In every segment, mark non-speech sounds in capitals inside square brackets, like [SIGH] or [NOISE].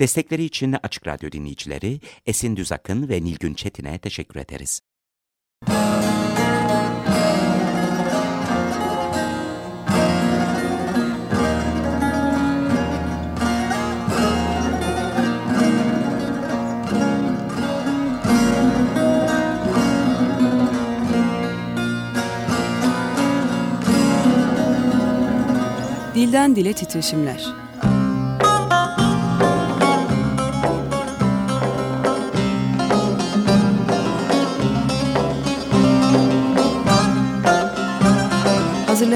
Destekleri için Açık Radyo dinleyicileri Esin Düzakın ve Nilgün Çetin'e teşekkür ederiz. Dilden Dile Titreşimler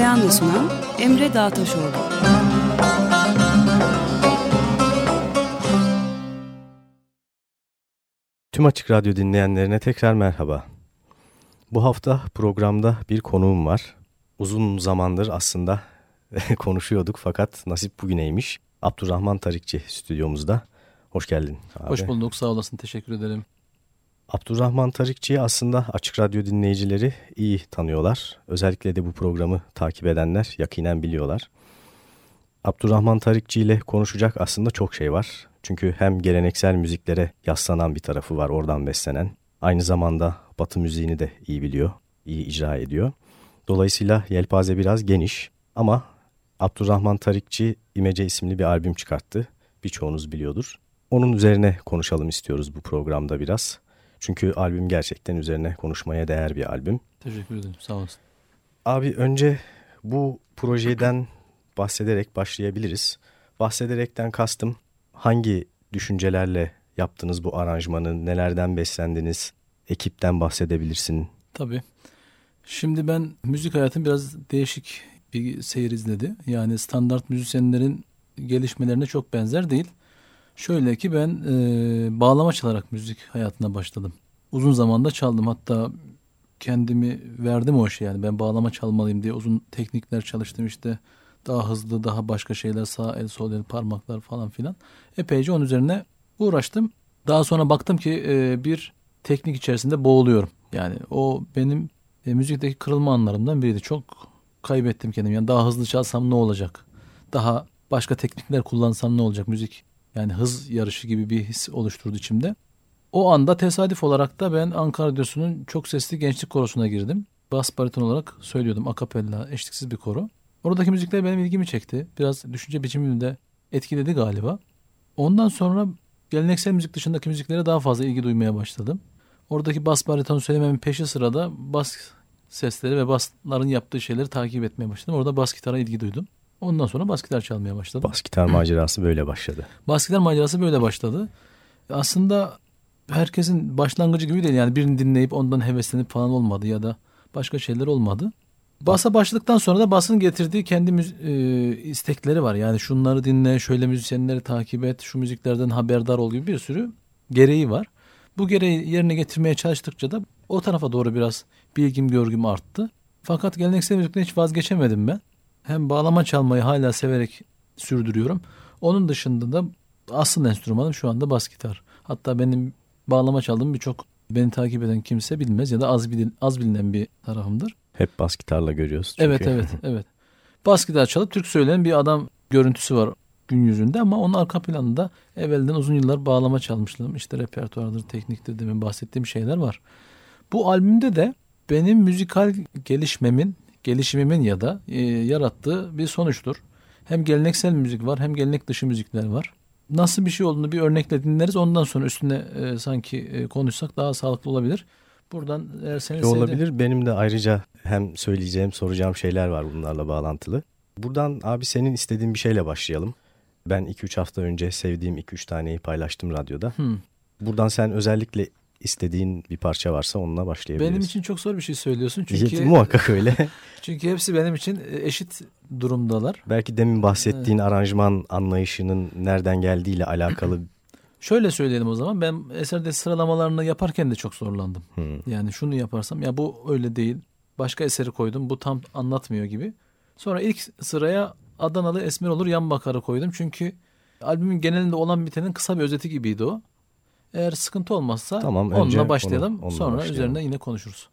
Hazırlayan ve sunan Emre Dağtaşoğlu. Tüm Açık Radyo dinleyenlerine tekrar merhaba. Bu hafta programda bir konuğum var. Uzun zamandır aslında [LAUGHS] konuşuyorduk fakat nasip bugüneymiş. Abdurrahman Tarikçi stüdyomuzda. Hoş geldin abi. Hoş bulduk sağ olasın teşekkür ederim. Abdurrahman Tarikçi'yi aslında Açık Radyo dinleyicileri iyi tanıyorlar. Özellikle de bu programı takip edenler yakinen biliyorlar. Abdurrahman Tarikçi ile konuşacak aslında çok şey var. Çünkü hem geleneksel müziklere yaslanan bir tarafı var oradan beslenen. Aynı zamanda batı müziğini de iyi biliyor, iyi icra ediyor. Dolayısıyla yelpaze biraz geniş ama Abdurrahman Tarikçi İmece isimli bir albüm çıkarttı. Birçoğunuz biliyordur. Onun üzerine konuşalım istiyoruz bu programda biraz. Çünkü albüm gerçekten üzerine konuşmaya değer bir albüm. Teşekkür ederim sağ olasın. Abi önce bu projeden bahsederek başlayabiliriz. Bahsederekten kastım hangi düşüncelerle yaptınız bu aranjmanı, nelerden beslendiniz, ekipten bahsedebilirsin. Tabii. Şimdi ben müzik hayatım biraz değişik bir seyir izledi. Yani standart müzisyenlerin gelişmelerine çok benzer değil. Şöyle ki ben e, bağlama çalarak müzik hayatına başladım. Uzun zamanda çaldım. Hatta kendimi verdim o işe yani. Ben bağlama çalmalıyım diye uzun teknikler çalıştım işte. Daha hızlı daha başka şeyler sağ el sol el parmaklar falan filan. Epeyce onun üzerine uğraştım. Daha sonra baktım ki e, bir teknik içerisinde boğuluyorum. Yani o benim e, müzikteki kırılma anlarımdan biriydi. Çok kaybettim kendimi. Yani daha hızlı çalsam ne olacak? Daha başka teknikler kullansam ne olacak? Müzik yani hız yarışı gibi bir his oluşturdu içimde. O anda tesadüf olarak da ben Ankara Radyosu'nun çok sesli gençlik korosuna girdim. Bas bariton olarak söylüyordum akapella, eşliksiz bir koro. Oradaki müzikler benim ilgimi çekti. Biraz düşünce biçimimi de etkiledi galiba. Ondan sonra geleneksel müzik dışındaki müziklere daha fazla ilgi duymaya başladım. Oradaki bas bariton söylememin peşi sırada bas sesleri ve basların yaptığı şeyleri takip etmeye başladım. Orada bas gitara ilgi duydum. Ondan sonra bas gitar çalmaya başladım. Bas gitar macerası böyle başladı. Bas gitar macerası böyle başladı. Aslında herkesin başlangıcı gibi değil. Yani birini dinleyip ondan heveslenip falan olmadı ya da başka şeyler olmadı. Basa başladıktan sonra da basın getirdiği kendi e, istekleri var. Yani şunları dinle, şöyle müzisyenleri takip et, şu müziklerden haberdar ol gibi bir sürü gereği var. Bu gereği yerine getirmeye çalıştıkça da o tarafa doğru biraz bilgim, görgüm arttı. Fakat geleneksel müzikten hiç vazgeçemedim ben hem bağlama çalmayı hala severek sürdürüyorum. Onun dışında da asıl enstrümanım şu anda bas gitar. Hatta benim bağlama çaldığım birçok beni takip eden kimse bilmez ya da az, bilin, az bilinen bir tarafımdır. Hep bas gitarla görüyoruz çünkü. Evet evet [LAUGHS] evet. Bas gitar çalıp Türk söyleyen bir adam görüntüsü var gün yüzünde ama onun arka planında evvelden uzun yıllar bağlama çalmışlığım. İşte repertuardır, tekniktir demin bahsettiğim şeyler var. Bu albümde de benim müzikal gelişmemin gelişimimin ya da e, yarattığı bir sonuçtur. Hem geleneksel müzik var hem gelenek dışı müzikler var. Nasıl bir şey olduğunu bir örnekle dinleriz. Ondan sonra üstüne e, sanki e, konuşsak daha sağlıklı olabilir. Buradan eğer seni Olabilir. Sevdi... Benim de ayrıca hem söyleyeceğim, soracağım şeyler var bunlarla bağlantılı. Buradan abi senin istediğin bir şeyle başlayalım. Ben 2-3 hafta önce sevdiğim 2-3 taneyi paylaştım radyoda. Hmm. Buradan sen özellikle istediğin bir parça varsa onunla başlayabiliriz. Benim için çok zor bir şey söylüyorsun [LAUGHS] çünkü muhakkak öyle. [LAUGHS] çünkü hepsi benim için eşit durumdalar. Belki demin bahsettiğin evet. aranjman anlayışının nereden geldiğiyle alakalı. [CLEARS THROAT] Şöyle söyleyelim o zaman. Ben eserde sıralamalarını yaparken de çok zorlandım. Hmm. Yani şunu yaparsam ya bu öyle değil. Başka eseri koydum. Bu tam anlatmıyor gibi. Sonra ilk sıraya Adanalı Esmer Olur Yan Bakar'ı koydum. Çünkü albümün genelinde olan bitenin kısa bir özeti gibiydi o. Eğer sıkıntı olmazsa tamam, onunla başlayalım. Onu, onunla Sonra başlayalım. üzerine yine konuşuruz.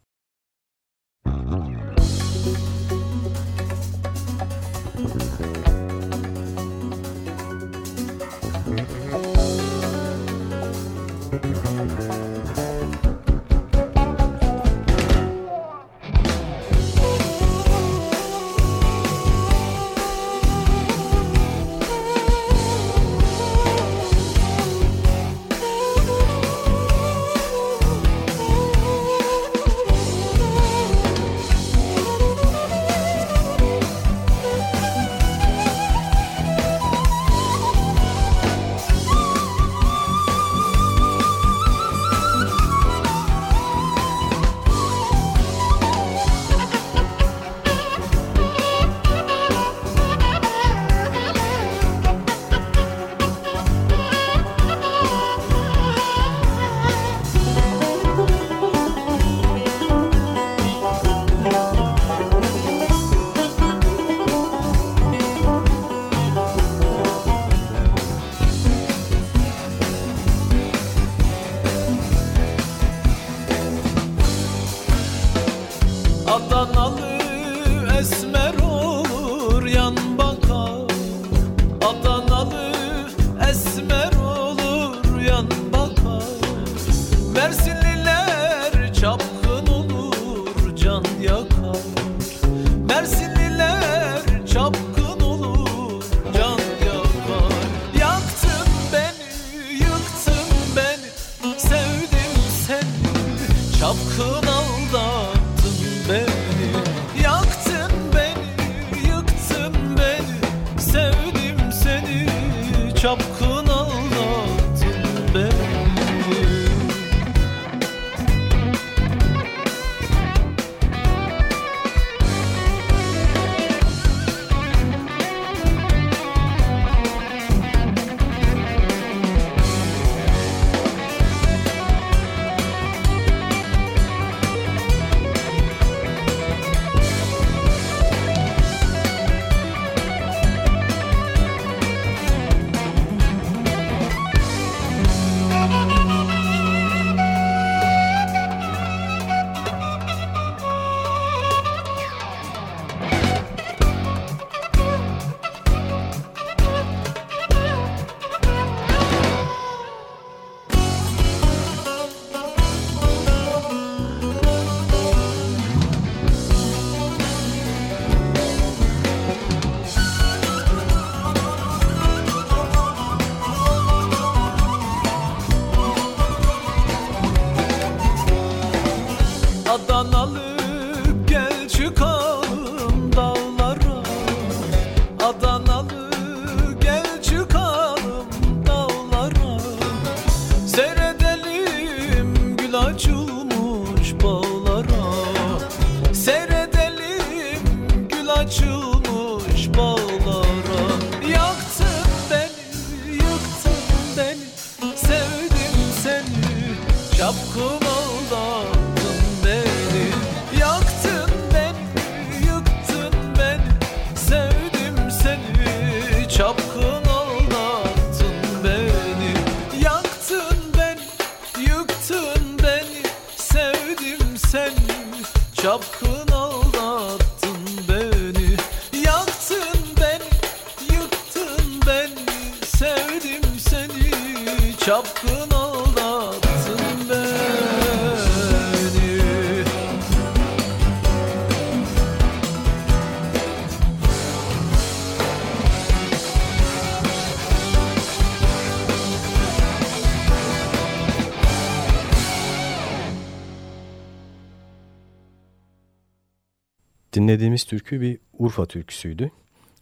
Dinlediğimiz türkü bir Urfa türküsüydü.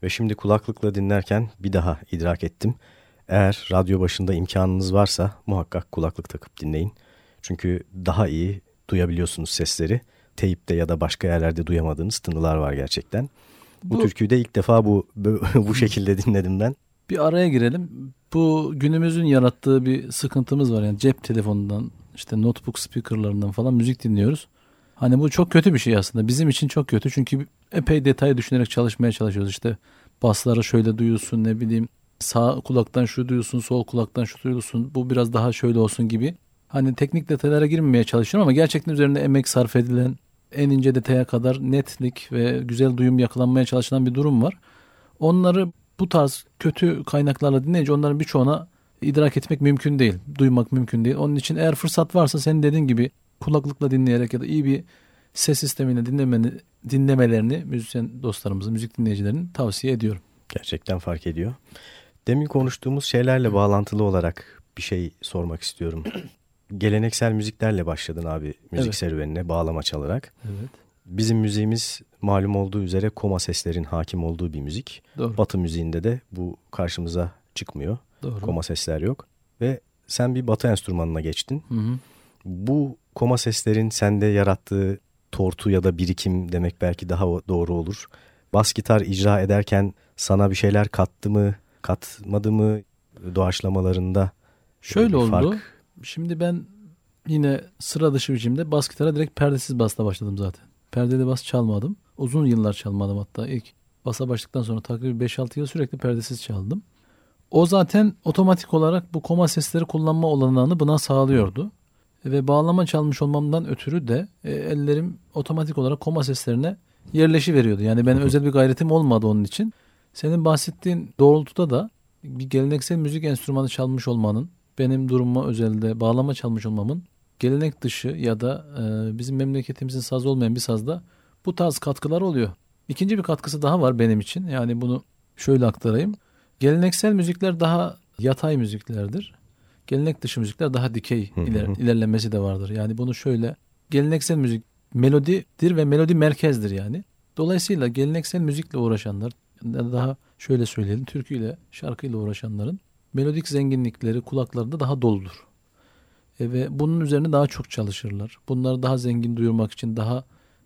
Ve şimdi kulaklıkla dinlerken bir daha idrak ettim. Eğer radyo başında imkanınız varsa muhakkak kulaklık takıp dinleyin. Çünkü daha iyi duyabiliyorsunuz sesleri. Teyipte ya da başka yerlerde duyamadığınız tınılar var gerçekten. Bu, bu türküyü de ilk defa bu bu [LAUGHS] şekilde dinledim ben. Bir araya girelim. Bu günümüzün yarattığı bir sıkıntımız var. Yani cep telefonundan işte notebook speakerlarından falan müzik dinliyoruz. Hani bu çok kötü bir şey aslında. Bizim için çok kötü. Çünkü epey detay düşünerek çalışmaya çalışıyoruz. İşte basları şöyle duyuyorsun ne bileyim sağ kulaktan şu duyuyorsun sol kulaktan şu duyuyorsun bu biraz daha şöyle olsun gibi. Hani teknik detaylara girmemeye çalışıyorum ama gerçekten üzerinde emek sarf edilen en ince detaya kadar netlik ve güzel duyum yakalanmaya çalışılan bir durum var. Onları bu tarz kötü kaynaklarla dinleyince onların birçoğuna idrak etmek mümkün değil. Duymak mümkün değil. Onun için eğer fırsat varsa senin dediğin gibi kulaklıkla dinleyerek ya da iyi bir ses sistemiyle dinlemeni, dinlemelerini müzisyen dostlarımızın, müzik dinleyicilerinin tavsiye ediyorum. Gerçekten fark ediyor. Demin konuştuğumuz şeylerle bağlantılı olarak bir şey sormak istiyorum. [CLEARS THROAT] Geleneksel müziklerle başladın abi müzik evet. serüvenine bağlama çalarak. Evet. Bizim müziğimiz malum olduğu üzere koma seslerin hakim olduğu bir müzik. Doğru. Batı müziğinde de bu karşımıza çıkmıyor. Doğru. Koma sesler yok. Ve sen bir batı enstrümanına geçtin. Hı hı. Bu koma seslerin sende yarattığı tortu ya da birikim demek belki daha doğru olur. Bas gitar icra ederken sana bir şeyler kattı mı, katmadı mı doğaçlamalarında? Şöyle oldu. Fark. Şimdi ben yine sıra dışı biçimde bas gitara direkt perdesiz basla başladım zaten. Perdeli bas çalmadım. Uzun yıllar çalmadım hatta. ilk basa başladıktan sonra takribi 5-6 yıl sürekli perdesiz çaldım. O zaten otomatik olarak bu koma sesleri kullanma olanağını buna sağlıyordu ve bağlama çalmış olmamdan ötürü de e, ellerim otomatik olarak koma seslerine yerleşi veriyordu. Yani benim özel bir gayretim olmadı onun için. Senin bahsettiğin doğrultuda da bir geleneksel müzik enstrümanı çalmış olmanın benim durumuma özelde bağlama çalmış olmamın gelenek dışı ya da e, bizim memleketimizin saz olmayan bir sazda bu tarz katkılar oluyor. İkinci bir katkısı daha var benim için. Yani bunu şöyle aktarayım. Geleneksel müzikler daha yatay müziklerdir gelenek dışı müzikler daha dikey iler, ilerlemesi de vardır. Yani bunu şöyle geleneksel müzik melodidir ve melodi merkezdir yani. Dolayısıyla geleneksel müzikle uğraşanlar daha şöyle söyleyelim türküyle şarkıyla uğraşanların melodik zenginlikleri kulaklarında daha doludur. E ve bunun üzerine daha çok çalışırlar. Bunları daha zengin duyurmak için daha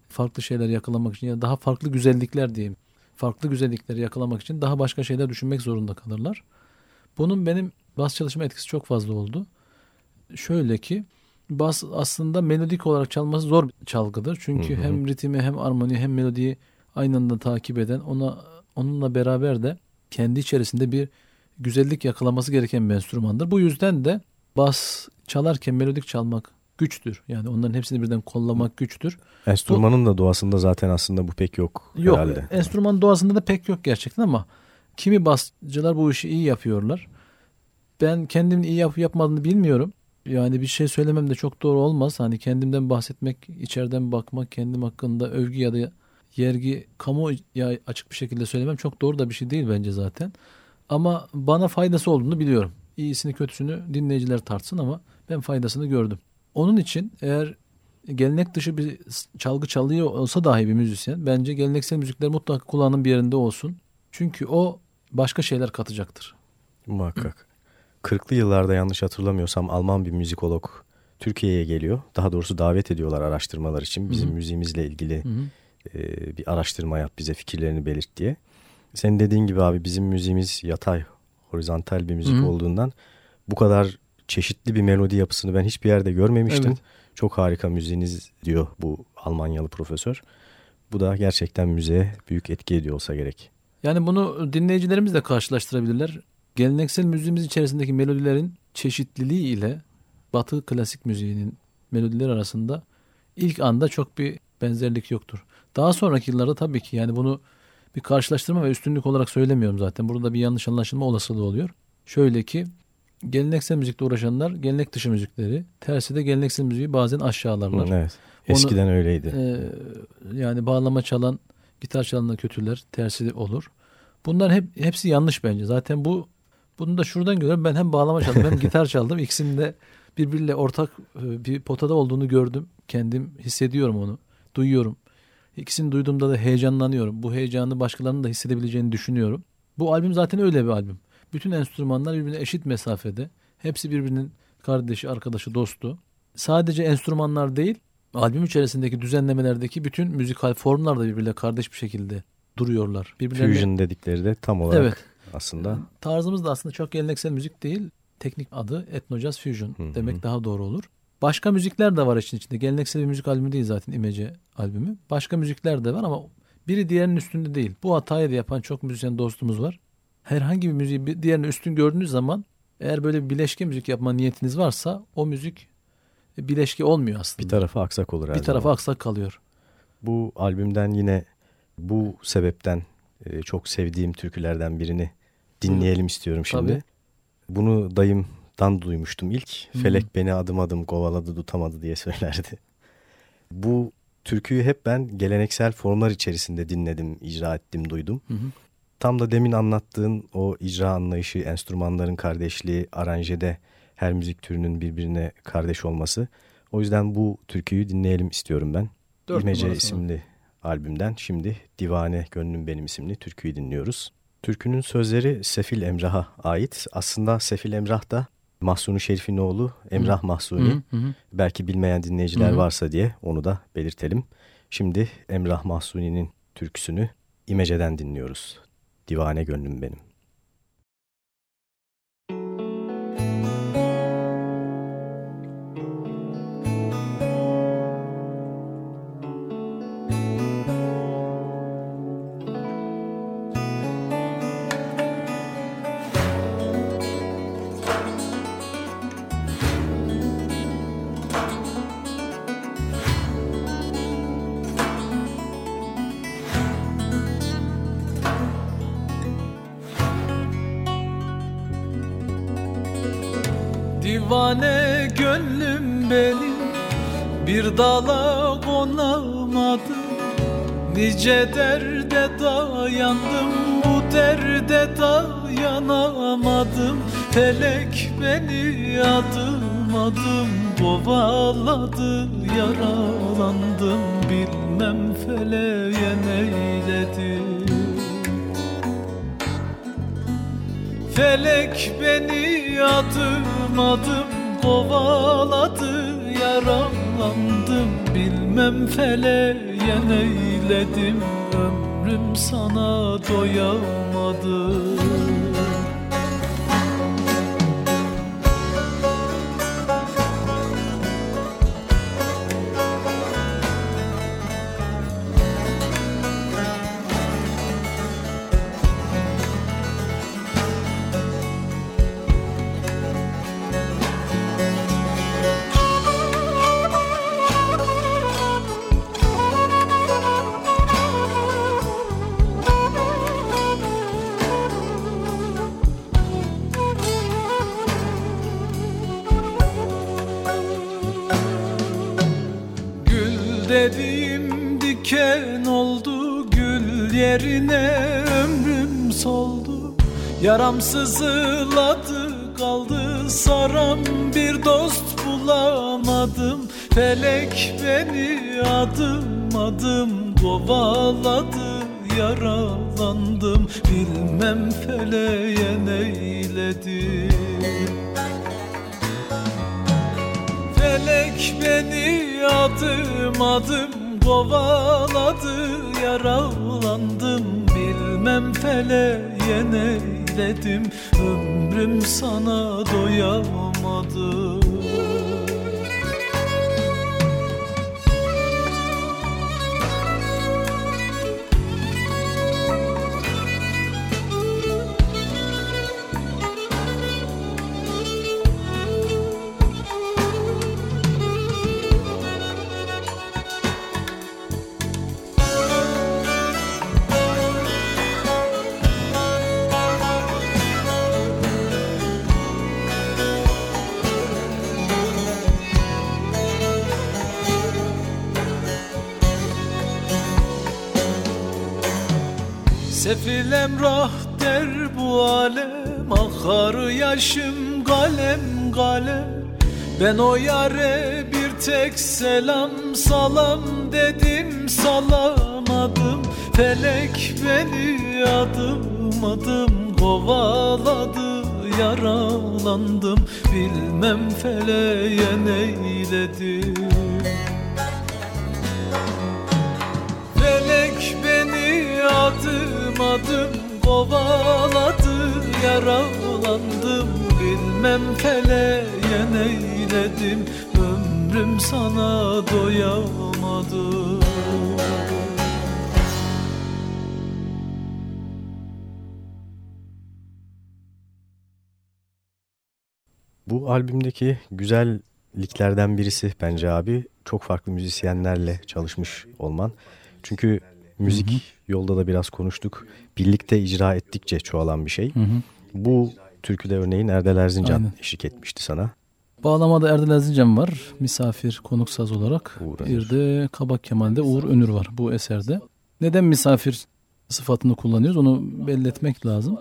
farklı şeyler yakalamak için ya da daha farklı güzellikler diyeyim. Farklı güzellikleri yakalamak için daha başka şeyler düşünmek zorunda kalırlar. Bunun benim bas çalışma etkisi çok fazla oldu. Şöyle ki bas aslında melodik olarak çalması zor bir çalgıdır. Çünkü hı hı. hem ritmi hem armoni hem melodiyi aynı anda takip eden ona onunla beraber de kendi içerisinde bir güzellik yakalaması gereken bir enstrümandır. Bu yüzden de bas çalarken melodik çalmak güçtür. Yani onların hepsini birden kollamak güçtür. Enstrümanın bu, da doğasında zaten aslında bu pek yok, yok herhalde. Yok. Enstrümanın doğasında da pek yok gerçekten ama kimi basçılar bu işi iyi yapıyorlar. Ben kendimin iyi yapıp yapmadığını bilmiyorum. Yani bir şey söylemem de çok doğru olmaz. Hani kendimden bahsetmek, içeriden bakmak, kendim hakkında övgü ya da yergi kamu ya açık bir şekilde söylemem çok doğru da bir şey değil bence zaten. Ama bana faydası olduğunu biliyorum. İyisini kötüsünü dinleyiciler tartsın ama ben faydasını gördüm. Onun için eğer gelenek dışı bir çalgı çalıyor olsa dahi bir müzisyen bence geleneksel müzikler mutlaka kulağının bir yerinde olsun. Çünkü o başka şeyler katacaktır. Muhakkak. 40'lı yıllarda yanlış hatırlamıyorsam Alman bir müzikolog Türkiye'ye geliyor. Daha doğrusu davet ediyorlar araştırmalar için. Bizim Hı-hı. müziğimizle ilgili e, bir araştırma yap bize fikirlerini belirt diye. Senin dediğin gibi abi bizim müziğimiz yatay, horizontal bir müzik Hı-hı. olduğundan bu kadar çeşitli bir melodi yapısını ben hiçbir yerde görmemiştim. Evet. Çok harika müziğiniz diyor bu Almanyalı profesör. Bu da gerçekten müziğe büyük etki ediyor olsa gerek. Yani bunu dinleyicilerimiz de karşılaştırabilirler geleneksel müziğimiz içerisindeki melodilerin çeşitliliği ile Batı klasik müziğinin melodiler arasında ilk anda çok bir benzerlik yoktur. Daha sonraki yıllarda tabii ki yani bunu bir karşılaştırma ve üstünlük olarak söylemiyorum zaten. Burada bir yanlış anlaşılma olasılığı oluyor. Şöyle ki geleneksel müzikle uğraşanlar gelenek dışı müzikleri, tersi de geleneksel müziği bazen aşağılarlar. Evet. Eskiden Onu, öyleydi. E, yani bağlama çalan, gitar çalan da kötüler, tersi de olur. Bunlar hep hepsi yanlış bence. Zaten bu bunu da şuradan görüyorum. Ben hem bağlama çaldım hem gitar çaldım. İkisinin de birbiriyle ortak e, bir potada olduğunu gördüm. Kendim hissediyorum onu. Duyuyorum. İkisini duyduğumda da heyecanlanıyorum. Bu heyecanı başkalarının da hissedebileceğini düşünüyorum. Bu albüm zaten öyle bir albüm. Bütün enstrümanlar birbirine eşit mesafede. Hepsi birbirinin kardeşi, arkadaşı, dostu. Sadece enstrümanlar değil, albüm içerisindeki düzenlemelerdeki bütün müzikal formlar da birbirle kardeş bir şekilde duruyorlar. Birbirlerine... Fusion dedikleri de tam olarak evet. Aslında. Tarzımız da aslında çok geleneksel müzik değil. Teknik adı Ethno Jazz Fusion Hı-hı. demek daha doğru olur. Başka müzikler de var işin içinde. Geleneksel bir müzik albümü değil zaten İmece albümü. Başka müzikler de var ama biri diğerinin üstünde değil. Bu hatayı da yapan çok müzisyen dostumuz var. Herhangi bir müziği bir diğerinin üstün gördüğünüz zaman eğer böyle bir bileşke müzik yapma niyetiniz varsa o müzik bileşke olmuyor aslında. Bir tarafı aksak olur her Bir tarafı aksak kalıyor. Bu albümden yine bu sebepten e, çok sevdiğim türkülerden birini dinleyelim istiyorum şimdi. Tabii. Bunu dayımdan duymuştum ilk. Hı-hı. Felek beni adım adım kovaladı tutamadı diye söylerdi. Bu türküyü hep ben geleneksel formlar içerisinde dinledim, icra ettim, duydum. Hı hı. Tam da demin anlattığın o icra anlayışı, enstrümanların kardeşliği, aranjede her müzik türünün birbirine kardeş olması. O yüzden bu türküyü dinleyelim istiyorum ben. Dört İmece isimli albümden şimdi Divane Gönlüm Benim isimli türküyü dinliyoruz. Türkünün sözleri Sefil Emrah'a ait. Aslında Sefil Emrah da Mahsuni Şerif'in oğlu Emrah hı. Mahsuni. Hı hı. Belki bilmeyen dinleyiciler hı hı. varsa diye onu da belirtelim. Şimdi Emrah Mahsuni'nin türküsünü İmece'den dinliyoruz. Divane Gönlüm Benim. Divane gönlüm benim. Bir dala konamadım. Nice derde dayandım bu derde dayanamadım. Felek beni adım adım kovaladı Yaralandım. Bilmem feleğe neyledi. Felek beni adım adım kovaladı Yaralandım. Bilmem feleğe neyledim Ömrüm sana doyamadım Yaram sızıladı kaldı saram. Bir dost bulamadım Felek beni adım adım kovaladı. Yaralandım bilmem feleğe neyledi. Felek beni adım adım kovaladı. Yaralandım bilmem feleğe neyledim Ömrüm sana doyamadım Sefil emrah der bu alem Akar yaşım kalem kalem. Ben o yare bir tek selam salam dedim salamadım. Felek beni adım adım kovaladı yaralandım. Bilmem feleğe neyledim Felek beni adım adım kovaladı Yaralandım. Bilmem feleğe neyledim Ömrüm sana doyamadım Bu albümdeki güzelliklerden birisi bence abi. Çok farklı müzisyenlerle çalışmış olman. Çünkü müzik hı hı. yolda da biraz konuştuk. Birlikte icra ettikçe çoğalan bir şey. Hı hı. Bu türküde örneğin Erdel Erzincan Aynen. eşlik etmişti sana. Bağlamada Erdel Erzincan var. Misafir konuk saz olarak. Uğur bir de Kabak Kemal'de Uğur Önür var bu eserde. Neden misafir sıfatını kullanıyoruz onu belli etmek lazım.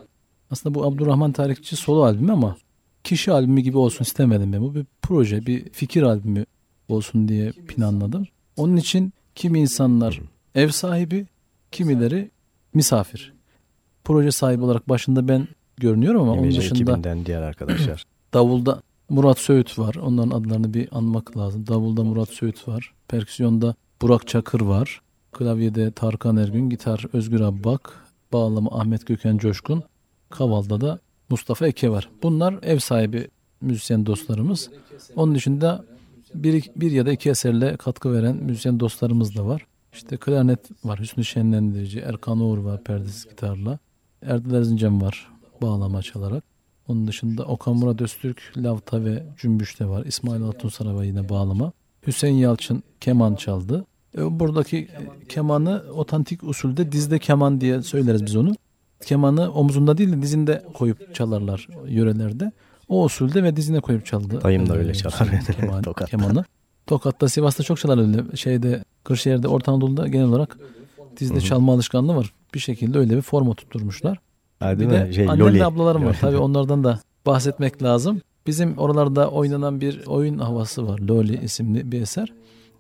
Aslında bu Abdurrahman Tarikçi solo albümü ama kişi albümü gibi olsun istemedim ben. Bu bir proje, bir fikir albümü olsun diye planladım. Onun için kimi insanlar ev sahibi, kimileri misafir. Proje sahibi olarak başında ben görünüyorum ama İmece onun dışında ekibinden diğer arkadaşlar. [CLEARS THROAT] Davulda Murat Söğüt var. Onların adlarını bir anmak lazım. Davulda Murat Söğüt var. Perküsyonda Burak Çakır var. Klavyede Tarkan Ergün, gitar Özgür Abbak, bağlama Ahmet Gökhan Coşkun, kavalda da Mustafa Eke var. Bunlar ev sahibi müzisyen dostlarımız. Onun dışında bir, bir ya da iki eserle katkı veren müzisyen dostlarımız da var. İşte klarnet var, Hüsnü Şenlendirici, Erkan Uğur var perdesiz gitarla. Erdal Erzincan var bağlama çalarak. Onun dışında Okan Murat Öztürk, Lavta ve Cümbüş de var. İsmail Altun Saraba yine bağlama. Hüseyin Yalçın keman çaldı. E, buradaki e, kemanı otantik usulde dizde keman diye söyleriz biz onu kemanı omzunda değil de dizinde koyup çalarlar yörelerde. O usulde ve dizine koyup çaldı. Dayım da öyle çalar. keman. [LAUGHS] Kemanı. Tokat'ta, Sivas'ta çok çalar öyle. Şeyde, Kırşehir'de, Orta Anadolu'da genel olarak dizde Hı-hı. çalma alışkanlığı var. Bir şekilde öyle bir forma tutturmuşlar. Ha, bir de şey, annem ve ablalarım var. [LAUGHS] Tabii onlardan da bahsetmek lazım. Bizim oralarda oynanan bir oyun havası var. Loli isimli bir eser.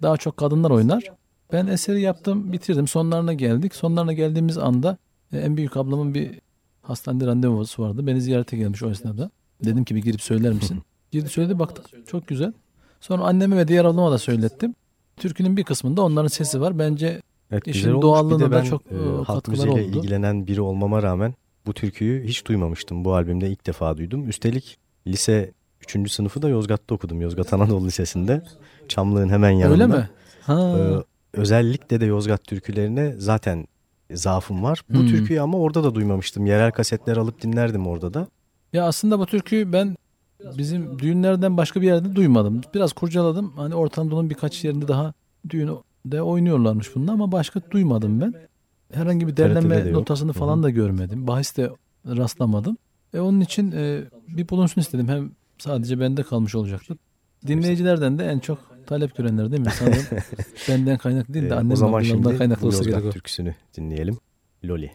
Daha çok kadınlar oynar. Ben eseri yaptım, bitirdim. Sonlarına geldik. Sonlarına geldiğimiz anda e, en büyük ablamın bir hastanede randevusu vardı. Beni ziyarete gelmiş o esnada. Dedim ki bir girip söyler misin? [LAUGHS] Girdi söyledi baktık çok güzel. Sonra anneme ve diğer ablama da söylettim. Türkünün bir kısmında onların sesi var. Bence evet, işin doğallığına da çok e, e katkılar oldu. ilgilenen biri olmama rağmen bu türküyü hiç duymamıştım. Bu albümde ilk defa duydum. Üstelik lise 3. sınıfı da Yozgat'ta okudum. Yozgat Anadolu Lisesi'nde. Çamlığın hemen yanında. Öyle mi? Ha. Ee, özellikle de Yozgat türkülerine zaten zaafım var. Bu hmm. türküyü ama orada da duymamıştım. Yerel kasetler alıp dinlerdim orada da. Ya aslında bu türküyü ben bizim düğünlerden başka bir yerde duymadım. Biraz kurcaladım. Hani Orta Anadolu'nun birkaç yerinde daha düğünde oynuyorlarmış bunu ama başka duymadım ben. Herhangi bir derlenme de notasını yok. falan da görmedim. Bahiste rastlamadım. E onun için e, bir bulunsun istedim. Hem sadece bende kalmış olacaktı. Dinleyicilerden de en çok talep görenler değil mi? Sanırım [LAUGHS] benden kaynaklı değil de annem o zaman şimdi kaynaklı olsa gerek türküsünü dinleyelim. Loli.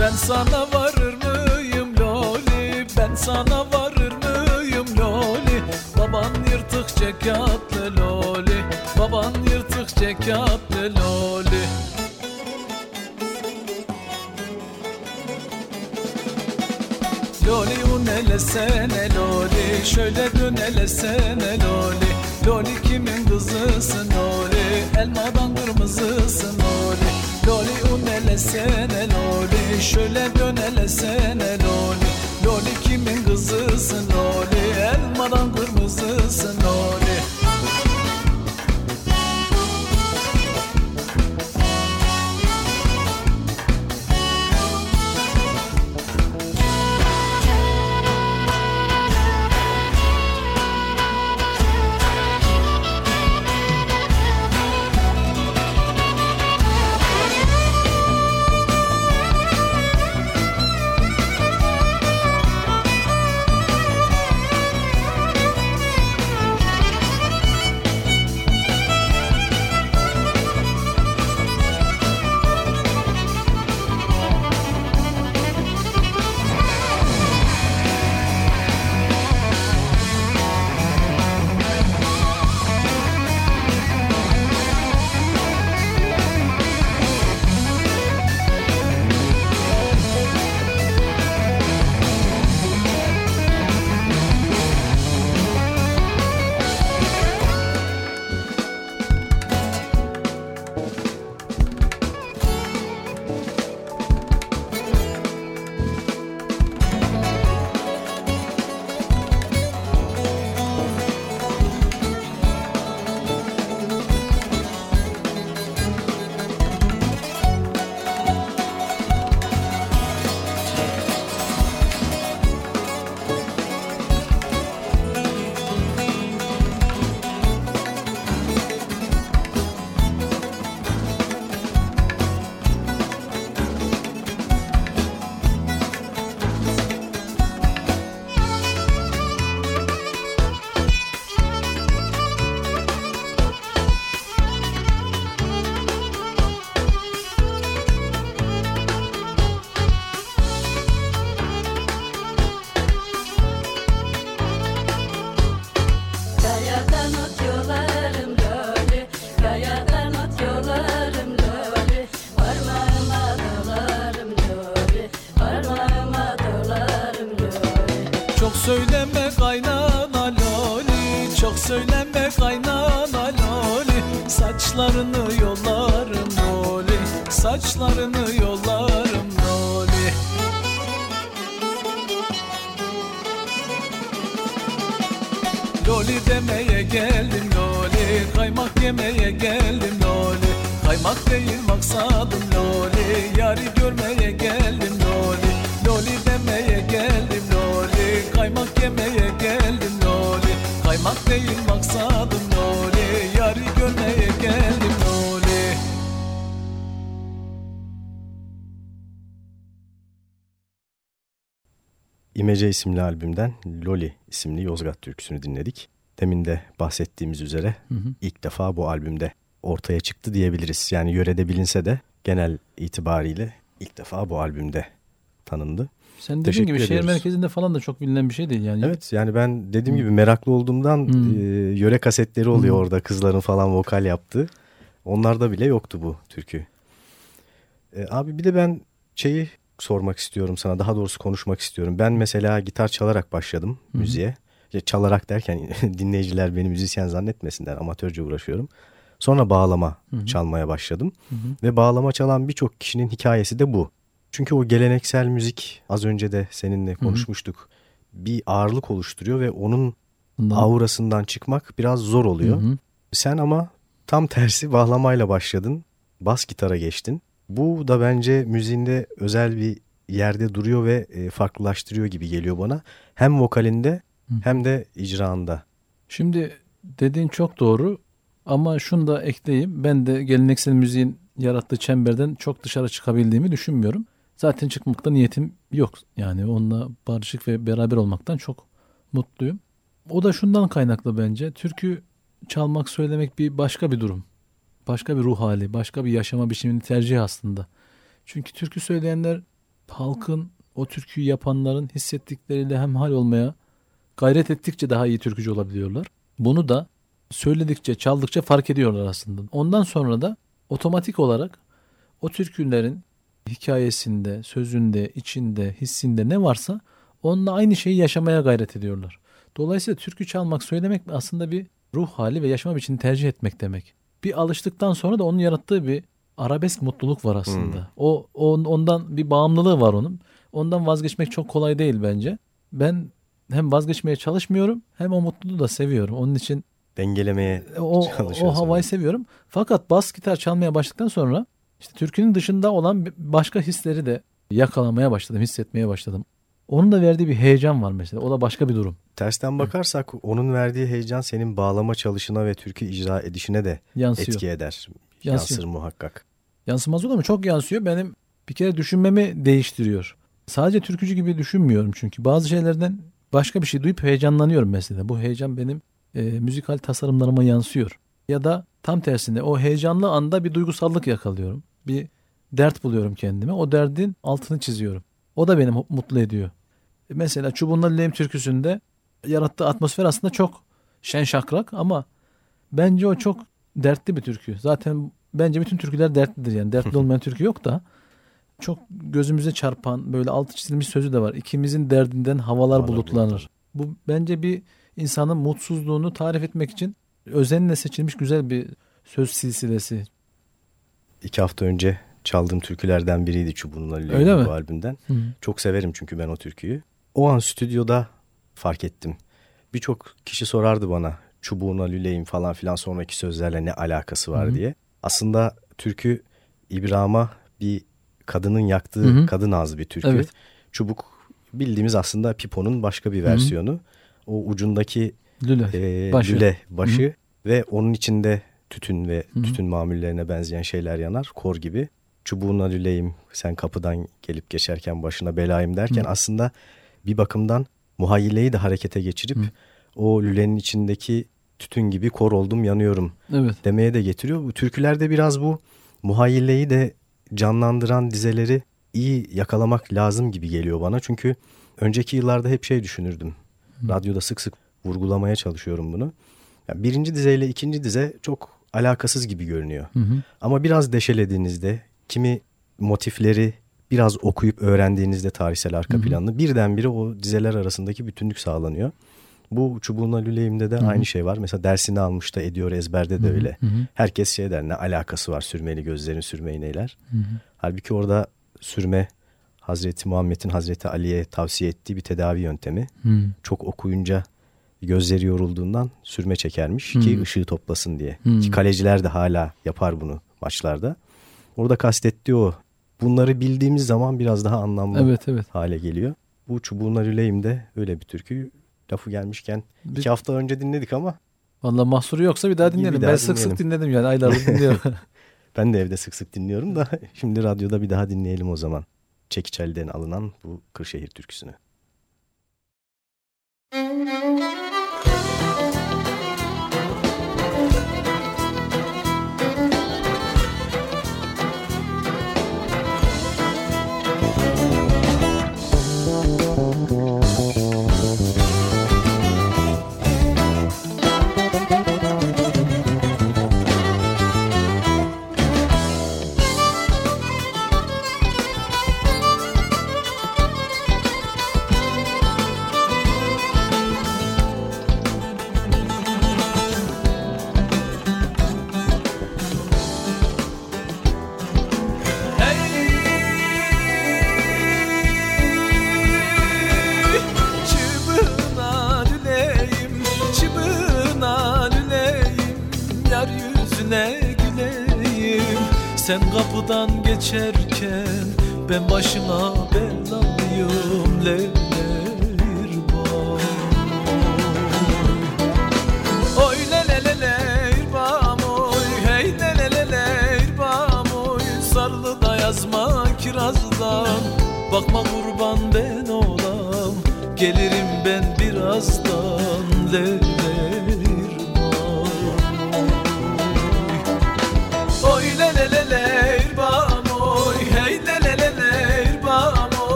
Ben sana varır mıyım loli? Ben sana varır mıyım loli? Baban yırtık cekatlı loli. Baban yırtık cekatlı loli. Loli unelesene loli. Şöyle dönelesene loli. Loli kimin kızısın loli elmadan kırmızısın loli. Loli un elesene loli. Şöyle dön elesene loli. Loli kimin kızısın loli? Elmadan kırmızısın loli Saçlarını yollarım loli Loli demeye geldim loli Kaymak yemeye geldim loli Kaymak değil maksadım loli Yari görmeye geldim loli Loli demeye geldim loli Kaymak yemeye geldim loli Kaymak değil maksadım İmece isimli albümden Loli isimli Yozgat türküsünü dinledik. Demin de bahsettiğimiz üzere ilk defa bu albümde ortaya çıktı diyebiliriz. Yani yörede bilinse de genel itibariyle ilk defa bu albümde tanındı. Sen dediğin gibi şehir ediyoruz. merkezinde falan da çok bilinen bir şey değil yani. Evet yani ben dediğim gibi meraklı olduğumdan Hmm. e, yöre kasetleri oluyor Hmm. orada kızların falan vokal yaptığı. Onlarda bile yoktu bu türkü. E, abi bir de ben şeyi sormak istiyorum sana daha doğrusu konuşmak istiyorum. Ben mesela gitar çalarak başladım Hı hı. müziğe. Ya çalarak derken [LAUGHS] dinleyiciler beni müzisyen zannetmesinler amatörce uğraşıyorum. Sonra bağlama Hı hı. çalmaya başladım. Hı hı. Ve bağlama çalan birçok kişinin hikayesi de bu. Çünkü o geleneksel müzik az önce de seninle konuşmuştuk. Bir ağırlık oluşturuyor ve onun Bundan- aurasından çıkmak biraz zor oluyor. Hı hı. Sen ama tam tersi bağlamayla başladın. Bas gitara geçtin. Bu da bence müziğinde özel bir yerde duruyor ve e, farklılaştırıyor gibi geliyor bana. Hem vokalinde Hı. hem de icraında. Şimdi dediğin çok doğru ama şunu da ekleyeyim. Ben de geleneksel müziğin yarattığı çemberden çok dışarı çıkabildiğimi düşünmüyorum. Zaten çıkmakta niyetim yok. Yani onunla barışık ve beraber olmaktan çok mutluyum. O da şundan kaynaklı bence. Türkü çalmak, söylemek bir başka bir durum. Başka bir ruh hali, başka bir yaşama biçimini tercih aslında. Çünkü türkü söyleyenler halkın, o türküyü yapanların hissettikleriyle hemhal olmaya gayret ettikçe daha iyi türkücü olabiliyorlar. Bunu da söyledikçe, çaldıkça fark ediyorlar aslında. Ondan sonra da otomatik olarak o türkülerin hikayesinde, sözünde, içinde, hissinde ne varsa onunla aynı şeyi yaşamaya gayret ediyorlar. Dolayısıyla türkü çalmak, söylemek aslında bir ruh hali ve yaşama biçimini tercih etmek demek. Bir alıştıktan sonra da onun yarattığı bir arabesk mutluluk var aslında. Hmm. O, o ondan bir bağımlılığı var onun. Ondan vazgeçmek çok kolay değil bence. Ben hem vazgeçmeye çalışmıyorum hem o mutluluğu da seviyorum. Onun için Dengelemeye o, çalışıyorsun. o havayı seviyorum. Fakat bas gitar çalmaya başladıktan sonra işte türkünün dışında olan başka hisleri de yakalamaya başladım, hissetmeye başladım. Onun da verdiği bir heyecan var mesela. O da başka bir durum. Tersten bakarsak onun verdiği heyecan senin bağlama çalışına ve türkü icra edişine de Yansıyor. etki eder. Yansıyor. Yansır muhakkak. Yansımaz olur mu? Çok yansıyor. Benim bir kere düşünmemi değiştiriyor. Sadece türkücü gibi düşünmüyorum çünkü. Bazı şeylerden başka bir şey duyup heyecanlanıyorum mesela. Bu heyecan benim e, müzikal tasarımlarıma yansıyor. Ya da tam tersine o heyecanlı anda bir duygusallık yakalıyorum. Bir dert buluyorum kendime. O derdin altını çiziyorum. O da beni mu- mutlu ediyor. Mesela Çubuğunla Leyim türküsünde yarattığı atmosfer aslında çok şen şakrak ama bence o çok dertli bir türkü. Zaten bence bütün türküler dertlidir yani. Dertli [LAUGHS] olmayan türkü yok da çok gözümüze çarpan böyle altı çizilmiş sözü de var. İkimizin derdinden havalar Havalar bulutlanır. Bu bence bir insanın mutsuzluğunu tarif etmek için özenle seçilmiş güzel bir söz silsilesi. İki hafta önce çaldığım türkülerden biriydi Çubuğun Ali Öyle mi? albümden. Çok severim çünkü ben o türküyü. O an stüdyoda fark ettim. Birçok kişi sorardı bana çubuğuna lüleyim falan filan sonraki sözlerle ne alakası var Hı hı. diye. Aslında türkü İbrahim'a bir kadının yaktığı Hı hı. kadın ağzı bir türkü. Evet. Çubuk bildiğimiz aslında piponun başka bir hı. versiyonu. O ucundaki Lüle. e, Başı. lüle başı ve onun içinde tütün ve Hı hı. tütün mamullerine benzeyen şeyler yanar. Kor gibi. Çubuğuna lüleyim sen kapıdan gelip geçerken başına belayım derken Hı. aslında bir bakımdan muhayyileyi de harekete geçirip Hı. o lülenin içindeki tütün gibi kor oldum yanıyorum Evet. demeye de getiriyor. Bu türkülerde biraz bu muhayyileyi de canlandıran dizeleri iyi yakalamak lazım gibi geliyor bana. Çünkü önceki yıllarda hep şey düşünürdüm. Radyoda sık sık vurgulamaya çalışıyorum bunu. Yani birinci dizeyle ikinci dize çok alakasız gibi görünüyor. Hı hı. Ama biraz deşelediğinizde kimi motifleri biraz okuyup öğrendiğinizde tarihsel arka Hı hı. planını birdenbire o dizeler arasındaki bütünlük sağlanıyor. Bu Çubuğuna Lüleyim'de de Hı hı. aynı şey var. Mesela dersini almış da ediyor ezberde de Hı hı. öyle. Hı hı. Herkes şey der ne alakası var sürmeli gözlerin sürmeyi neyler. Hı hı. Halbuki orada sürme Hazreti Muhammed'in Hazreti Ali'ye tavsiye ettiği bir tedavi yöntemi. Hı. Çok okuyunca gözleri yorulduğundan sürme çekermiş Hmm. ki ışığı toplasın diye. Hmm. Ki kaleciler de hala yapar bunu maçlarda. Orada kastettiği o. Bunları bildiğimiz zaman biraz daha anlamlı Evet evet. hale geliyor. Bu Çubuğuna Lüleyim de öyle bir türkü. Lafı gelmişken Bir- iki hafta önce dinledik ama Valla mahsuru yoksa bir daha Bir dinleyelim. daha ben sık sık dinledim yani aylardır dinliyorum. [LAUGHS] [LAUGHS] ben de evde sık sık dinliyorum da [LAUGHS] şimdi radyoda bir daha dinleyelim o zaman. Çekiçel'den alınan bu Kırşehir türküsünü. Çıbığına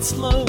kim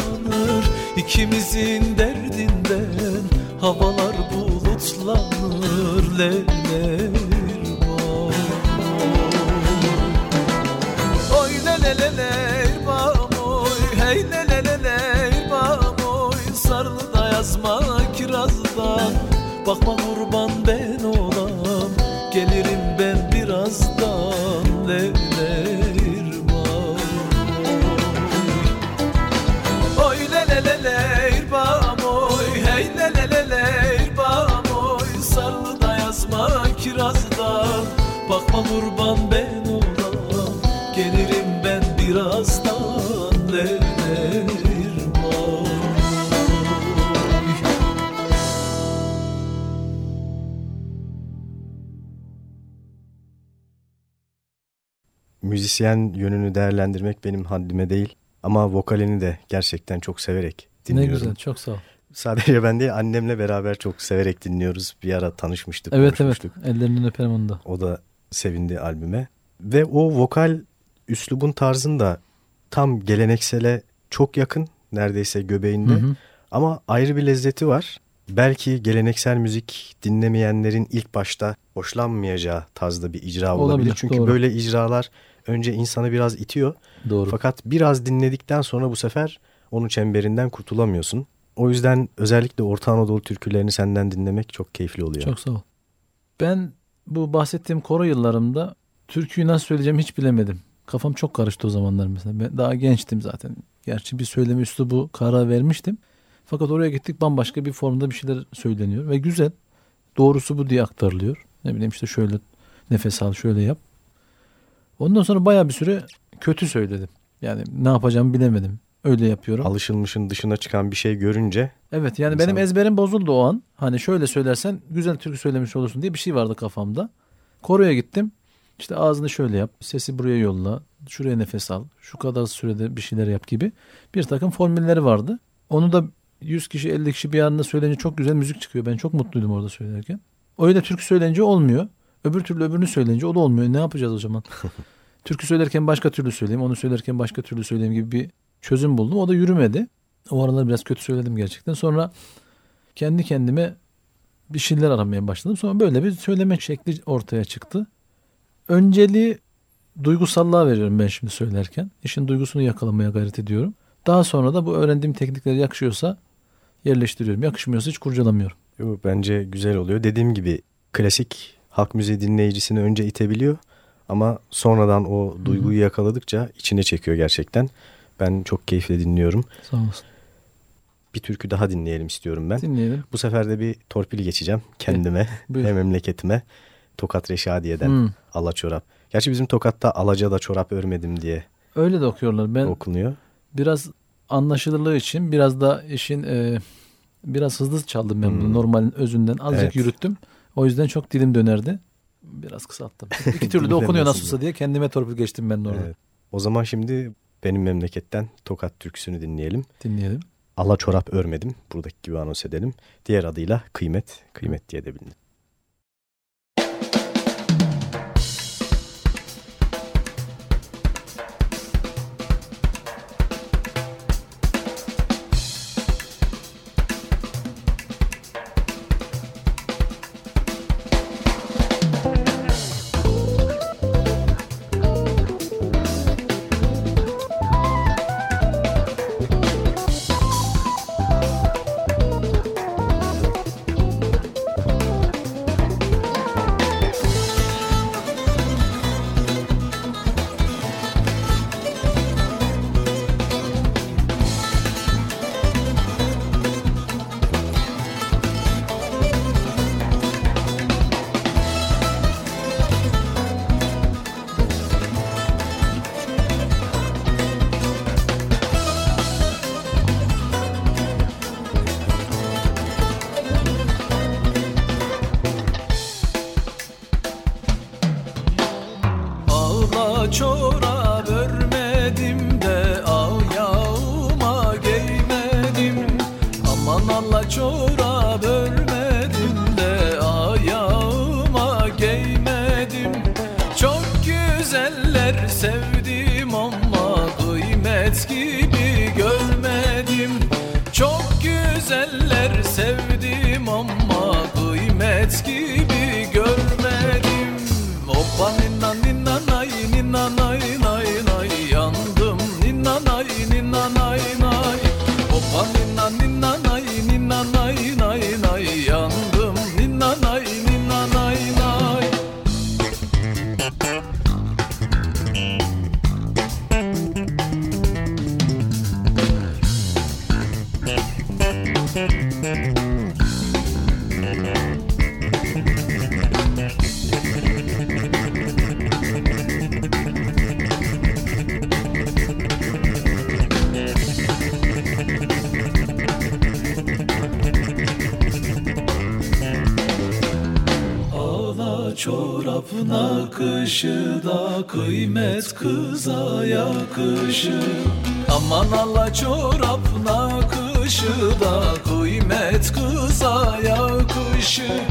Müzisyen yönünü değerlendirmek benim haddime değil. Ama vokalini de gerçekten çok severek Ne dinliyorum. güzel çok sağ ol. Sadece ben değil annemle beraber çok severek dinliyoruz. Bir ara tanışmıştık, Evet evet ellerinden öperim onu da. O da sevindi albüme. Ve o vokal üslubun tarzında tam geleneksele çok yakın. Neredeyse göbeğinde. Hı hı. Ama ayrı bir lezzeti var. Belki geleneksel müzik dinlemeyenlerin ilk başta hoşlanmayacağı tarzda bir icra olabilir. Olabilir, Çünkü doğru. böyle icralar önce insanı biraz itiyor. Doğru. Fakat biraz dinledikten sonra bu sefer onun çemberinden kurtulamıyorsun. O yüzden özellikle Orta Anadolu türkülerini senden dinlemek çok keyifli oluyor. Çok sağ ol. Ben bu bahsettiğim koro yıllarımda türküyü nasıl söyleyeceğim hiç bilemedim. Kafam çok karıştı o zamanlar mesela. Ben daha gençtim zaten. Gerçi bir söyleme üslubu karar vermiştim. Fakat oraya gittik bambaşka bir formda bir şeyler söyleniyor. Ve güzel. Doğrusu bu diye aktarılıyor. Ne bileyim işte şöyle nefes al şöyle yap. Ondan sonra baya bir süre kötü söyledim. Yani ne yapacağımı bilemedim. Öyle yapıyorum. Alışılmışın dışına çıkan bir şey görünce Evet yani İnsan- benim ezberim bozuldu o an. Hani şöyle söylersen güzel türkü söylemiş olursun diye bir şey vardı kafamda. Koroya gittim. İşte ağzını şöyle yap, sesi buraya yolla, şuraya nefes al, şu kadar sürede bir şeyler yap gibi bir takım formülleri vardı. Onu da 100 kişi 50 kişi bir anda söyleyince çok güzel müzik çıkıyor. Ben çok mutluydum orada söylerken. Öyle türkü söyleyince olmuyor. Öbür türlü öbürünü söyleyince o da olmuyor. Ne yapacağız o zaman? [LAUGHS] türkü söylerken başka türlü söyleyeyim, onu söylerken başka türlü söyleyeyim gibi bir çözüm buldum. O da yürümedi. O aralar biraz kötü söyledim gerçekten. Sonra kendi kendime bir şeyler aramaya başladım. Sonra böyle bir söyleme şekli ortaya çıktı. Önceliği duygusallığa veriyorum ben şimdi söylerken. İşin duygusunu yakalamaya gayret ediyorum. Daha sonra da bu öğrendiğim teknikler yakışıyorsa yerleştiriyorum. Yakışmıyorsa hiç kurcalamıyorum. yo, bence güzel oluyor. Dediğim gibi klasik halk müziği dinleyicisini önce itebiliyor ama sonradan o duyguyu yakaladıkça içine çekiyor gerçekten. Ben çok keyifle dinliyorum. Sağ olasın. Bir türkü daha dinleyelim istiyorum ben. Dinleyelim. Bu sefer de bir torpil geçeceğim kendime [LAUGHS] ve memleketime. Tokat Reşadiye'den Hmm. Ala Çorap. Gerçi bizim Tokat'ta Alaca da çorap örmedim diye Öyle de okuyorlar. Ben okunuyor. biraz anlaşılırlığı için biraz da işin e, biraz hızlı çaldım ben bunu. Hmm. Normalin özünden azıcık Evet. yürüttüm. O yüzden çok dilim dönerdi. Biraz kısalttım. [LAUGHS] İki türlü de okunuyor nasıl nasılsa diye kendime torpil geçtim ben de orada. Evet. O zaman şimdi benim memleketten Tokat türküsünü dinleyelim. Dinleyelim. Ala çorap örmedim. Buradaki gibi anons edelim. Diğer adıyla kıymet, kıymet diye de bilinir. kıymet kıza yakışır Aman ala çorap nakışı da kıymet kıza yakışır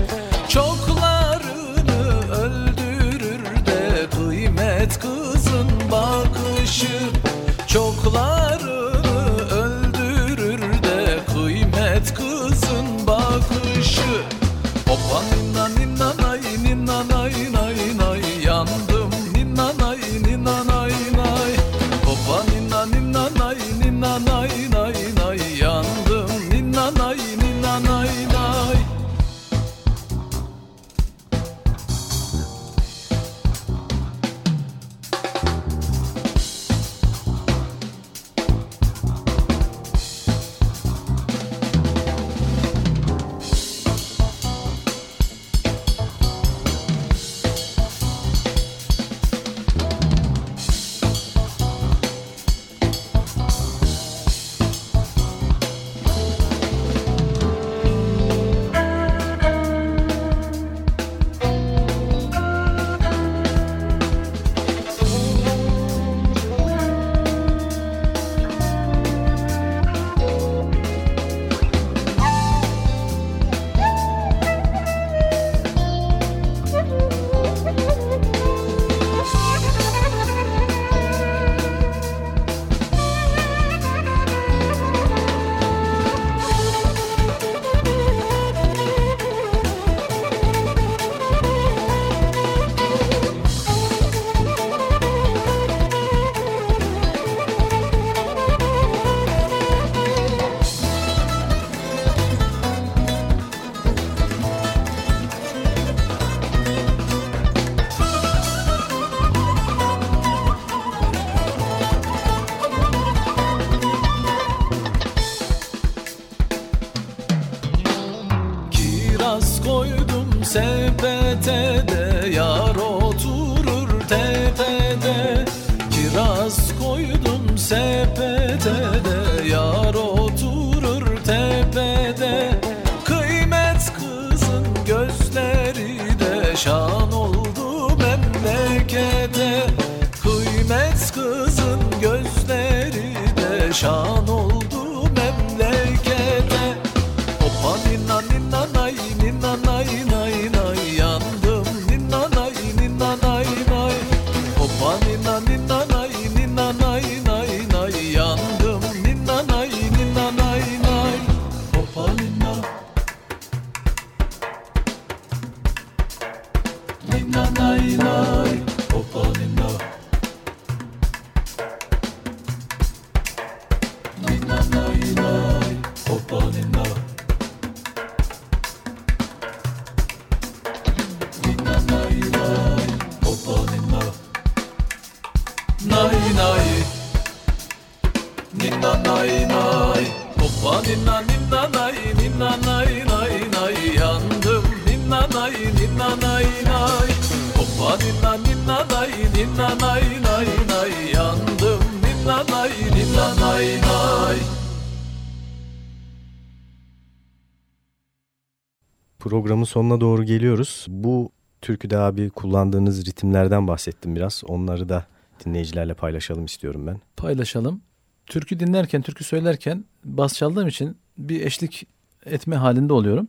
sonuna doğru geliyoruz. Bu türküde abi kullandığınız ritimlerden bahsettim biraz. Onları da dinleyicilerle paylaşalım istiyorum ben. Paylaşalım. Türkü dinlerken, türkü söylerken bas çaldığım için bir eşlik etme halinde oluyorum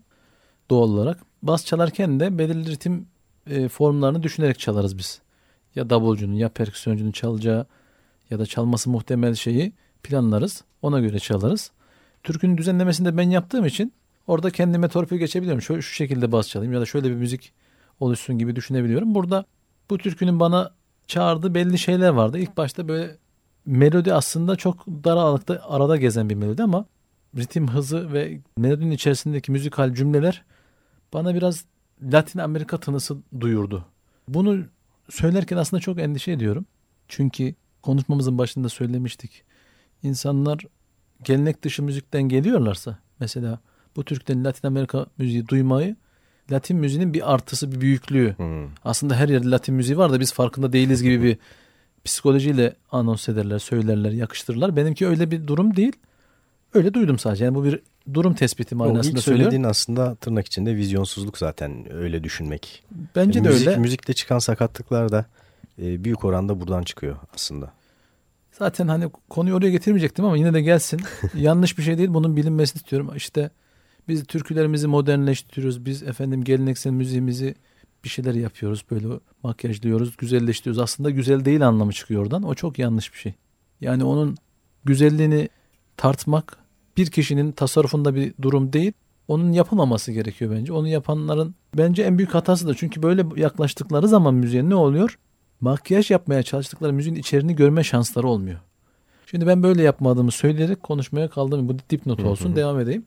doğal olarak. Bas çalarken de belirli ritim e, formlarını düşünerek çalarız biz. Ya davulcunun ya perküsyoncunun çalacağı ya da çalması muhtemel şeyi planlarız. Ona göre çalarız. Türkünün düzenlemesini de ben yaptığım için Orada kendime torpil geçebiliyorum. Şu, şu şekilde bas çalayım ya da şöyle bir müzik oluşsun gibi düşünebiliyorum. Burada bu türkünün bana çağırdığı belli şeyler vardı. İlk başta böyle melodi aslında çok dar aralıkta arada gezen bir melodi ama ritim hızı ve melodinin içerisindeki müzikal cümleler bana biraz Latin Amerika tınısı duyurdu. Bunu söylerken aslında çok endişe ediyorum. Çünkü konuşmamızın başında söylemiştik. İnsanlar gelenek dışı müzikten geliyorlarsa mesela bu Türk'ten Latin Amerika müziği duymayı Latin müziğinin bir artısı, bir büyüklüğü. Hmm. Aslında her yerde Latin müziği var da biz farkında değiliz gibi bir psikolojiyle anons ederler, söylerler, yakıştırırlar. Benimki öyle bir durum değil. Öyle duydum sadece. Yani bu bir durum tespiti manasında ilk söylüyorum. söylediğin aslında tırnak içinde vizyonsuzluk zaten öyle düşünmek. Bence de Müzik, öyle. Müzikte çıkan sakatlıklar da e, büyük oranda buradan çıkıyor aslında. Zaten hani konuyu oraya getirmeyecektim ama yine de gelsin. [LAUGHS] Yanlış bir şey değil. Bunun bilinmesini istiyorum. İşte biz türkülerimizi modernleştiriyoruz. Biz efendim geleneksel müziğimizi bir şeyler yapıyoruz. Böyle makyajlıyoruz, güzelleştiriyoruz. Aslında güzel değil anlamı çıkıyor oradan. O çok yanlış bir şey. Yani onun güzelliğini tartmak bir kişinin tasarrufunda bir durum değil. Onun yapılmaması gerekiyor bence. Onu yapanların bence en büyük hatası da. Çünkü böyle yaklaştıkları zaman müziğe ne oluyor? Makyaj yapmaya çalıştıkları müziğin içeriğini görme şansları olmuyor. Şimdi ben böyle yapmadığımı söyleyerek konuşmaya kaldım. Bu dipnot olsun devam edeyim.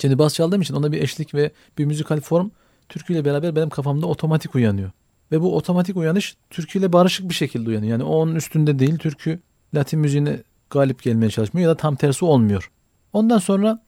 Şimdi bas çaldığım için ona bir eşlik ve bir müzikal form türküyle beraber benim kafamda otomatik uyanıyor. Ve bu otomatik uyanış türküyle barışık bir şekilde uyanıyor. Yani o onun üstünde değil türkü Latin müziğine galip gelmeye çalışmıyor ya da tam tersi olmuyor. Ondan sonra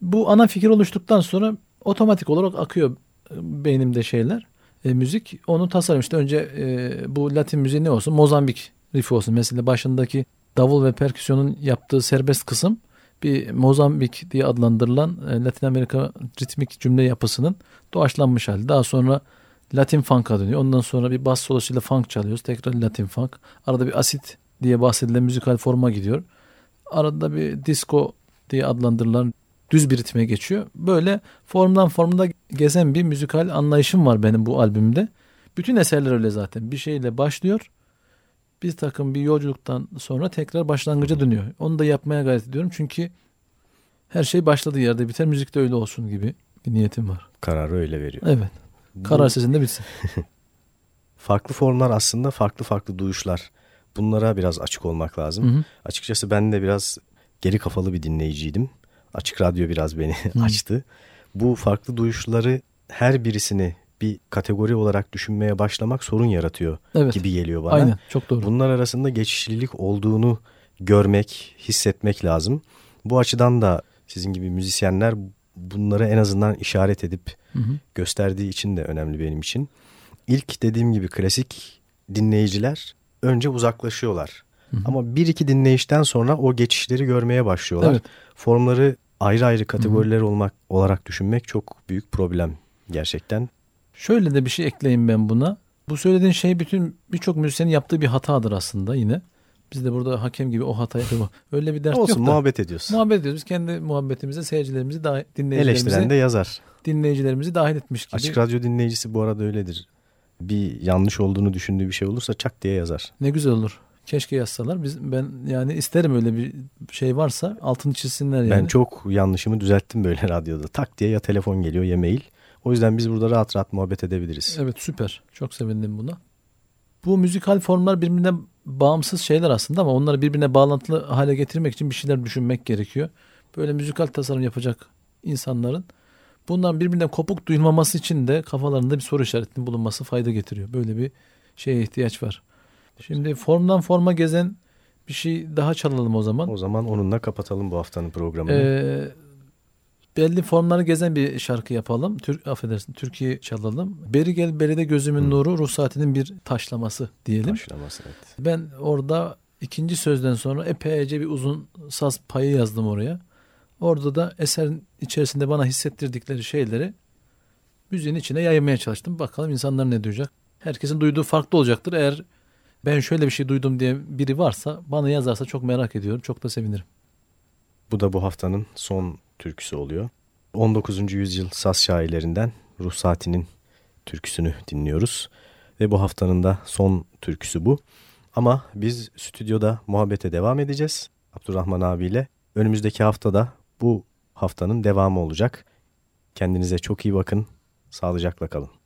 bu ana fikir oluştuktan sonra otomatik olarak akıyor e, beynimde şeyler. E, müzik onu tasarım işte önce e, bu Latin müziği ne olsun Mozambik rifi olsun. Mesela başındaki davul ve perküsyonun yaptığı serbest kısım bir Mozambik diye adlandırılan e, Latin Amerika ritmik cümle yapısının doğaçlanmış hali. Daha sonra Latin funk'a dönüyor. Ondan sonra bir bas solosuyla funk çalıyoruz. Tekrar Latin funk. Arada bir asit diye bahsedilen müzikal forma gidiyor. Arada bir disco diye adlandırılan düz bir ritme geçiyor. Böyle formdan formda gezen bir müzikal anlayışım var benim bu albümde. Bütün eserler öyle zaten. Bir şeyle başlıyor. Bir takım bir yolculuktan sonra tekrar başlangıca dönüyor. Onu da yapmaya gayret ediyorum. Çünkü her şey başladığı yerde biter. Müzik de öyle olsun gibi bir niyetim var. Kararı öyle veriyor. Evet. Bu Karar sesinde bitsin. [LAUGHS] farklı formlar aslında farklı farklı duyuşlar. Bunlara biraz açık olmak lazım. Hı hı. Açıkçası ben de biraz geri kafalı bir dinleyiciydim. Açık radyo biraz beni [LAUGHS] açtı. Bu farklı duyuşları her birisini bir kategori olarak düşünmeye başlamak sorun yaratıyor Evet. gibi geliyor bana. Aynen. Çok doğru. Bunlar arasında geçişlilik olduğunu görmek, hissetmek lazım. Bu açıdan da sizin gibi müzisyenler bunları en azından işaret edip Hı hı. gösterdiği için de önemli benim için. İlk dediğim gibi klasik dinleyiciler önce uzaklaşıyorlar. Hı hı. Ama bir iki dinleyişten sonra o geçişleri görmeye başlıyorlar. Evet. Formları ayrı ayrı kategoriler olmak olarak düşünmek çok büyük problem gerçekten. Şöyle de bir şey ekleyeyim ben buna. Bu söylediğin şey bütün birçok müzisyenin yaptığı bir hatadır aslında yine. Biz de burada hakem gibi o hatayı. [LAUGHS] Öyle bir dert Olsun yok da. muhabbet ediyorsun. Muhabbet ediyoruz. Biz kendi muhabbetimize seyircilerimizi, dahil, dinleyicilerimizi, Eleştiren de yazar. dinleyicilerimizi dahil etmiş gibi. Açık radyo dinleyicisi bu arada öyledir. Bir yanlış olduğunu düşündüğü bir şey olursa çak diye yazar. Ne güzel olur. Keşke yazsalar. Biz ben yani isterim öyle bir şey varsa altını çizsinler yani. Ben çok yanlışımı düzelttim böyle [LAUGHS] radyoda. Tak diye ya telefon geliyor ya mail. O yüzden biz burada rahat rahat muhabbet edebiliriz. Evet süper. Çok sevindim buna. Bu müzikal formlar birbirinden bağımsız şeyler aslında ama onları birbirine bağlantılı hale getirmek için bir şeyler düşünmek gerekiyor. Böyle müzikal tasarım yapacak insanların bundan birbirinden kopuk duyulmaması için de kafalarında bir soru işaretinin bulunması fayda getiriyor. Böyle bir şeye ihtiyaç var. Şimdi formdan forma gezen bir şey daha çalalım o zaman. O zaman onunla kapatalım bu haftanın programını. Ee, belli formları gezen bir şarkı yapalım. Türk affedersin Türkiye çalalım. Beri gel beride gözümün nuru ruhsatinin bir taşlaması diyelim. Başlaması evet. Ben orada ikinci sözden sonra epeyce bir uzun saz payı yazdım oraya. Orada da eserin içerisinde bana hissettirdikleri şeyleri müziğin içine yaymaya çalıştım. Bakalım insanlar ne duyacak. Herkesin duyduğu farklı olacaktır. Eğer ben şöyle bir şey duydum diye biri varsa bana yazarsa çok merak ediyorum. Çok da sevinirim. Bu da bu haftanın son türküsü oluyor. 19. yüzyıl saz şairlerinden Ruhsati'nin türküsünü dinliyoruz. Ve bu haftanın da son türküsü bu. Ama biz stüdyoda muhabbete devam edeceğiz. Abdurrahman abiyle. Önümüzdeki haftada bu haftanın devamı olacak. Kendinize çok iyi bakın. Sağlıcakla kalın.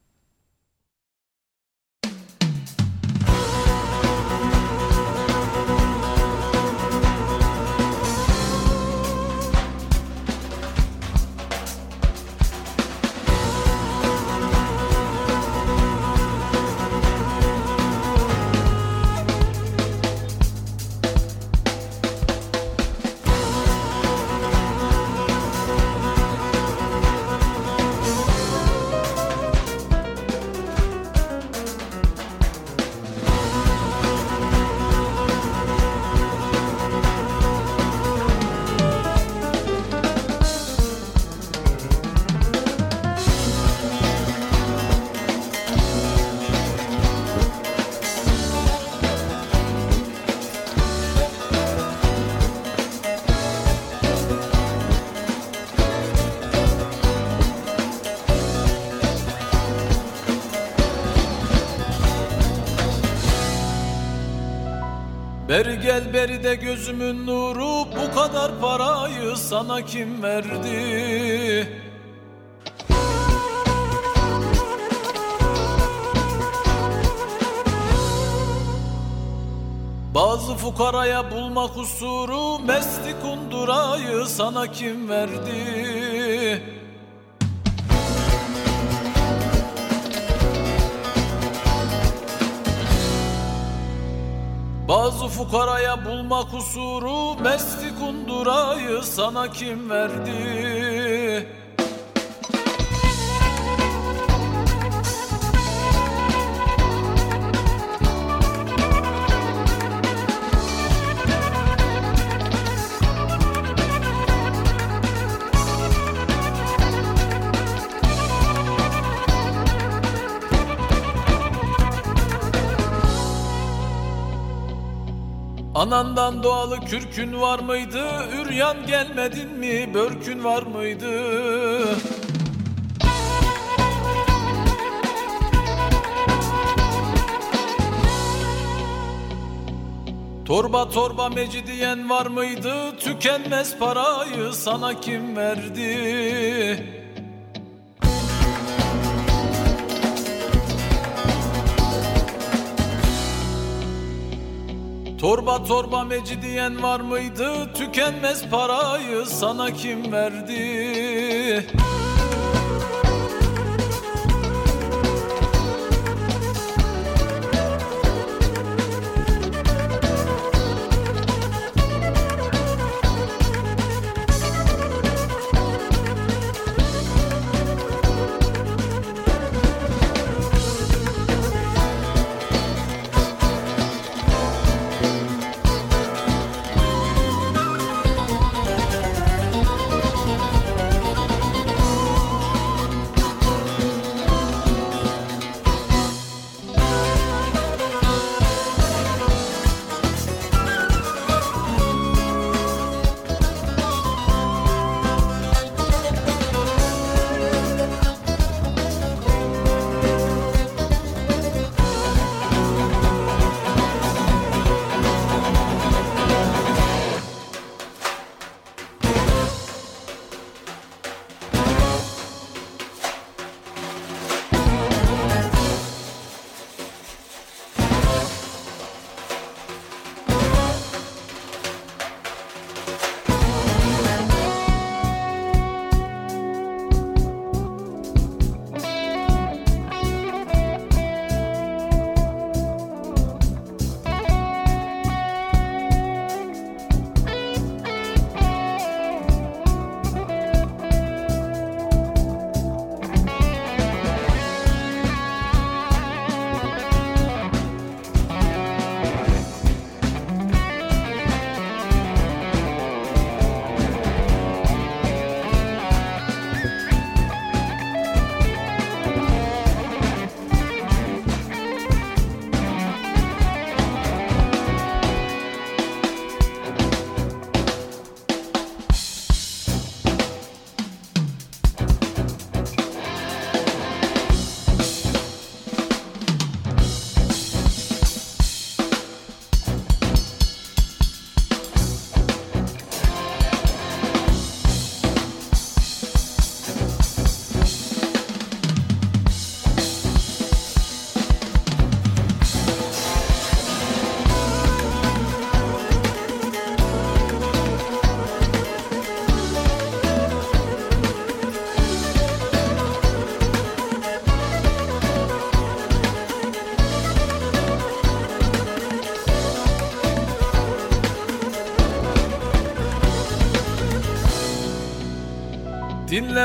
Kim verdi? Bazı fukaraya bulma kusuru Mesli kundurayı sana kim verdi? Bazı fukaraya bulma kusuru Mesli kundurayı sana kim verdi? Anandan doğalı kürkün var mıydı? Üryan gelmedin mi? Börkün var mıydı? Torba torba mecidiyen var mıydı? Tükenmez parayı sana kim verdi? Torba torba mecidiyen var mıydı? Tükenmez parayı sana kim verdi?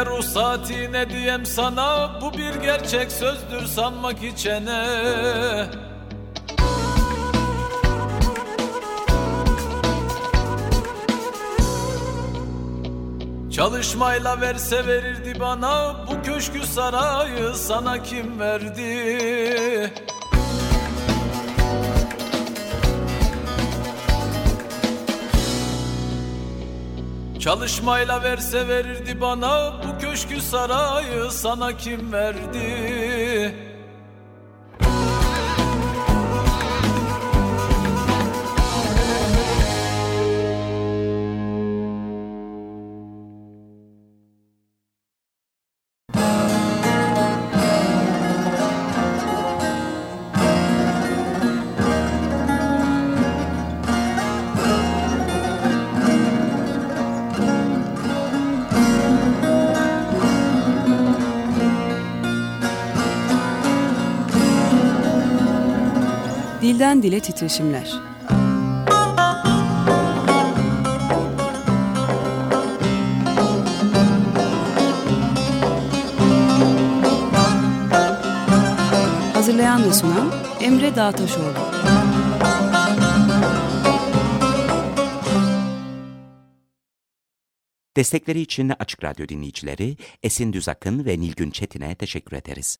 Dinle ruhsati ne diyem sana Bu bir gerçek sözdür sanmak içene. Çalışmayla verse verirdi bana Bu köşkü sarayı sana kim verdi Çalışmayla verse verirdi bana Bu köşkü sarayı sana kim verdi Dilden dile titreşimler. Hazırlayan ve sunan Emre Dağtaşoğlu. Destekleri için Açık Radyo dinleyicileri Esin Düzakın ve Nilgün Çetin'e teşekkür ederiz.